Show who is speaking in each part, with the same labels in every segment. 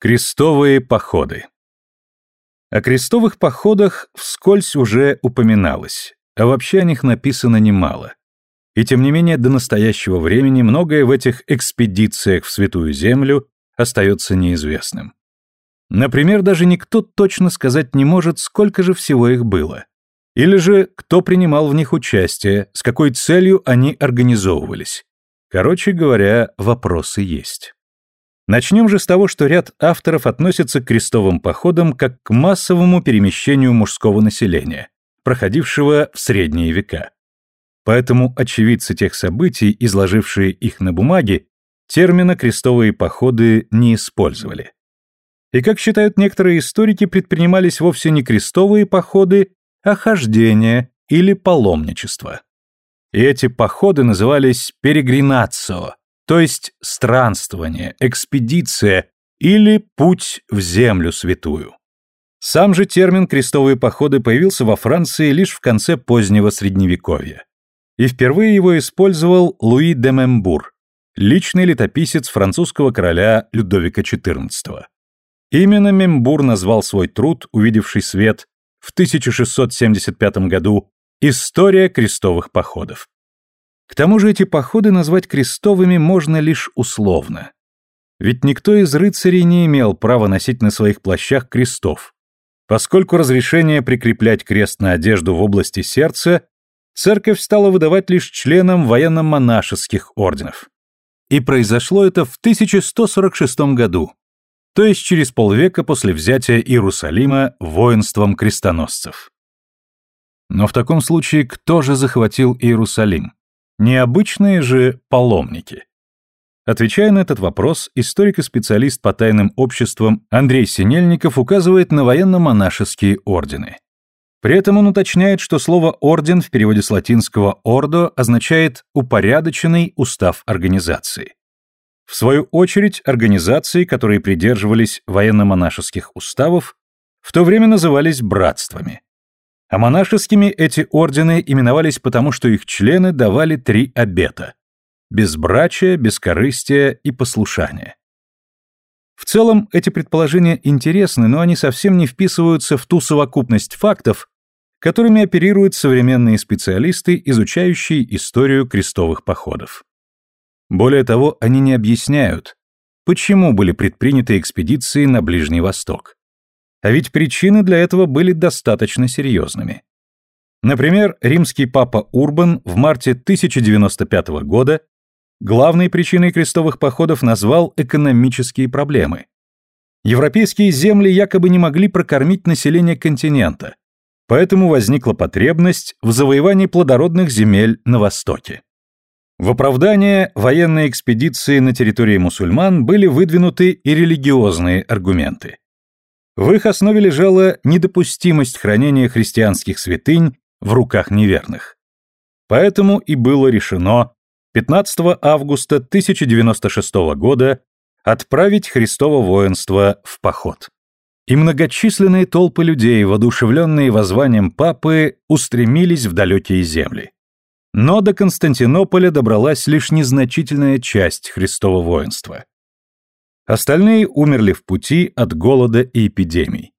Speaker 1: Крестовые походы О крестовых походах вскользь уже упоминалось, а вообще о них написано немало. И тем не менее до настоящего времени многое в этих экспедициях в Святую Землю остается неизвестным. Например, даже никто точно сказать не может, сколько же всего их было. Или же, кто принимал в них участие, с какой целью они организовывались. Короче говоря, вопросы есть. Начнем же с того, что ряд авторов относится к крестовым походам как к массовому перемещению мужского населения, проходившего в средние века. Поэтому очевидцы тех событий, изложившие их на бумаге, термина «крестовые походы» не использовали. И, как считают некоторые историки, предпринимались вовсе не крестовые походы, а хождение или паломничество. И эти походы назывались перегринацио, то есть странствование, экспедиция или путь в землю святую. Сам же термин «крестовые походы» появился во Франции лишь в конце позднего Средневековья. И впервые его использовал Луи де Мембур, личный летописец французского короля Людовика XIV. Именно Мембур назвал свой труд, увидевший свет в 1675 году «История крестовых походов». К тому же эти походы назвать крестовыми можно лишь условно. Ведь никто из рыцарей не имел права носить на своих плащах крестов, поскольку разрешение прикреплять крест на одежду в области сердца церковь стала выдавать лишь членам военно-монашеских орденов. И произошло это в 1146 году, то есть через полвека после взятия Иерусалима воинством крестоносцев. Но в таком случае кто же захватил Иерусалим? Необычные же паломники. Отвечая на этот вопрос, историк и специалист по тайным обществам Андрей Синельников указывает на военно-монашеские ордены. При этом он уточняет, что слово «орден» в переводе с латинского «ордо» означает «упорядоченный устав организации». В свою очередь, организации, которые придерживались военно-монашеских уставов, в то время назывались братствами. А монашескими эти ордены именовались потому, что их члены давали три обета – безбрачие, бескорыстие и послушание. В целом, эти предположения интересны, но они совсем не вписываются в ту совокупность фактов, которыми оперируют современные специалисты, изучающие историю крестовых походов. Более того, они не объясняют, почему были предприняты экспедиции на Ближний Восток. А ведь причины для этого были достаточно серьезными. Например, римский папа Урбан в марте 1095 года главной причиной крестовых походов назвал экономические проблемы. Европейские земли якобы не могли прокормить население континента, поэтому возникла потребность в завоевании плодородных земель на Востоке. В оправдание военной экспедиции на территории мусульман были выдвинуты и религиозные аргументы. В их основе лежала недопустимость хранения христианских святынь в руках неверных. Поэтому и было решено 15 августа 1096 года отправить Христово воинство в поход. И многочисленные толпы людей, воодушевленные воззванием папы, устремились в далекие земли. Но до Константинополя добралась лишь незначительная часть Христова воинства. Остальные умерли в пути от голода и эпидемий.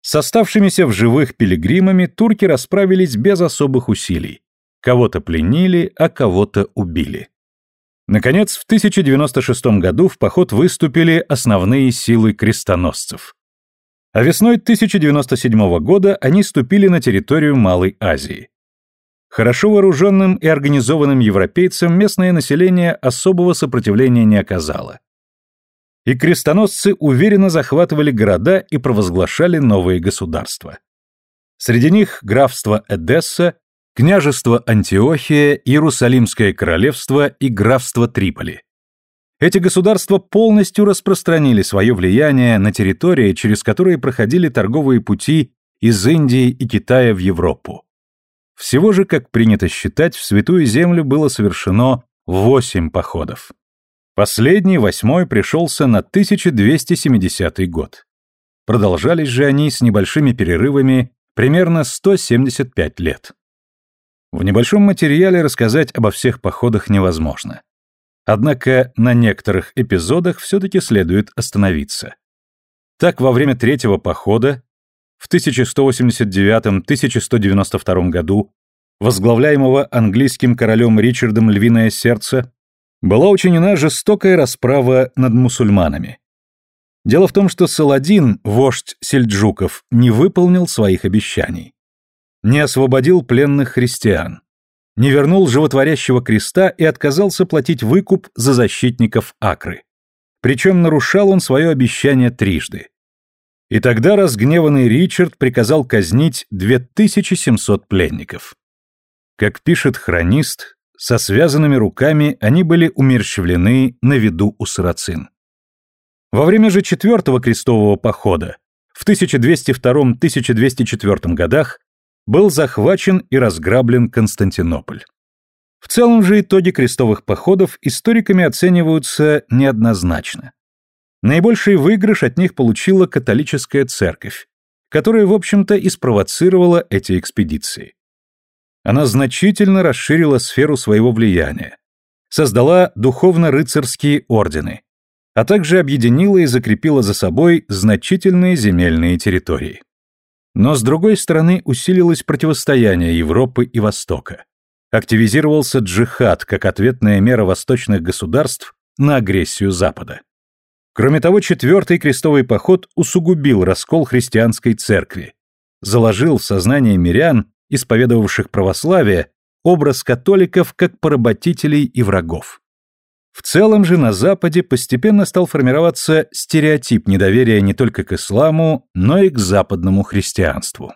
Speaker 1: С оставшимися в живых пилигримами турки расправились без особых усилий. Кого-то пленили, а кого-то убили. Наконец, в 1096 году в поход выступили основные силы крестоносцев. А весной 1097 года они ступили на территорию Малой Азии. Хорошо вооруженным и организованным европейцам местное население особого сопротивления не оказало. И крестоносцы уверенно захватывали города и провозглашали новые государства. Среди них графство Эдесса, княжество Антиохия, Иерусалимское королевство и графство Триполи. Эти государства полностью распространили свое влияние на территории, через которые проходили торговые пути из Индии и Китая в Европу. Всего же, как принято считать, в Святую Землю было совершено восемь походов. Последний, восьмой, пришелся на 1270 год. Продолжались же они с небольшими перерывами примерно 175 лет. В небольшом материале рассказать обо всех походах невозможно. Однако на некоторых эпизодах все-таки следует остановиться. Так, во время третьего похода в 1189-1192 году, возглавляемого английским королем Ричардом Львиное Сердце, была учинена жестокая расправа над мусульманами. Дело в том, что Саладин, вождь сельджуков, не выполнил своих обещаний. Не освободил пленных христиан. Не вернул животворящего креста и отказался платить выкуп за защитников Акры. Причем нарушал он свое обещание трижды. И тогда разгневанный Ричард приказал казнить 2700 пленников. Как пишет хронист, со связанными руками они были умерщвлены на виду у сарацин. Во время же четвертого крестового похода в 1202-1204 годах был захвачен и разграблен Константинополь. В целом же итоги крестовых походов историками оцениваются неоднозначно. Наибольший выигрыш от них получила католическая церковь, которая, в общем-то, и спровоцировала эти экспедиции. Она значительно расширила сферу своего влияния, создала духовно-рыцарские ордены, а также объединила и закрепила за собой значительные земельные территории. Но с другой стороны усилилось противостояние Европы и Востока. Активизировался джихад как ответная мера восточных государств на агрессию Запада. Кроме того, четвертый крестовый поход усугубил раскол христианской церкви, заложил в сознание мирян исповедовавших православие, образ католиков как поработителей и врагов. В целом же на Западе постепенно стал формироваться стереотип недоверия не только к исламу, но и к западному христианству.